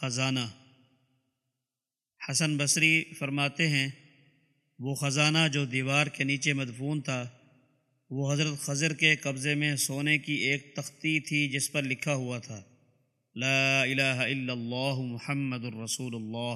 خزانہ۔ حسن بصری فرماتے ہیں، وہ خزانہ جو دیوار کے نیچے مدفون تھا، وہ حضرت خضر کے قبضے میں سونے کی ایک تختی تھی جس پر لکھا ہوا تھا، لا الہ الا اللہ محمد الرسول اللہ۔